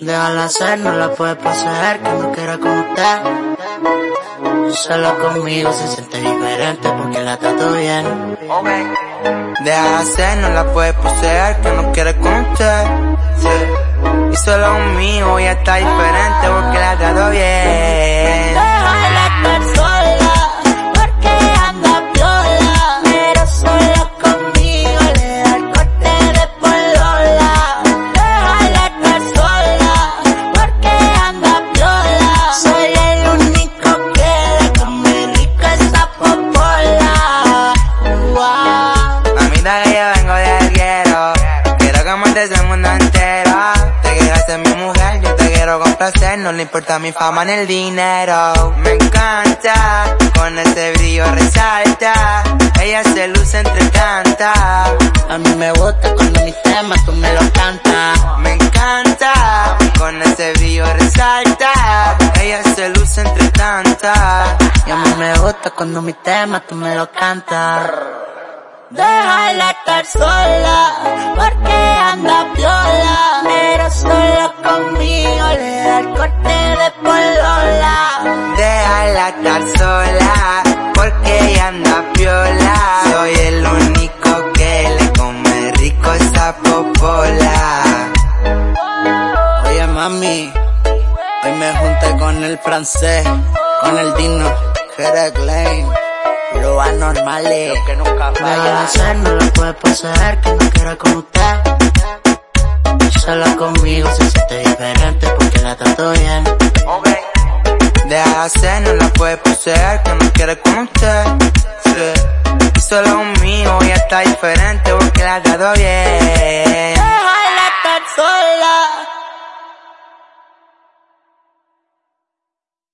Déjala ser, no la puede poseer, que no quiera con usted. Solo conmigo se siente diferente porque la trato bien. Déjala ser, no la puede poseer, que no quiera con usted. Y solo mío ya está diferente porque la trato bien. Que Quiero que montes el mundo entero. Te quiero ser mi mujer, yo te quiero complacer No le importa mi fama ni el dinero. Me encanta, con ese brillo resalta. Ella se luce entre canta A mí me gusta cuando mis temas tú me los cantas. Me encanta, con ese brillo resalta. Ella se luce entre tanta Y a mí me gusta cuando mis temas tú me los cantas. Déjala estar sola, porque anda piola. Pero solo conmigo le da el corte de polola. Déjala estar sola, porque ella anda piola. Soy el único que le come rico esa popola. Oye mami, hoy me junté con el francés, con el Dino, Jerez Lane, lo anormales. que nunca hacer, no la puede poseer, que no quiera con usted. Solo conmigo se siente diferente porque la trato bien. Déjala hacer, no la puede poseer, que no quiere con usted. Sí. Y solo conmigo ya está diferente porque la trato bien. Déjala estar sola,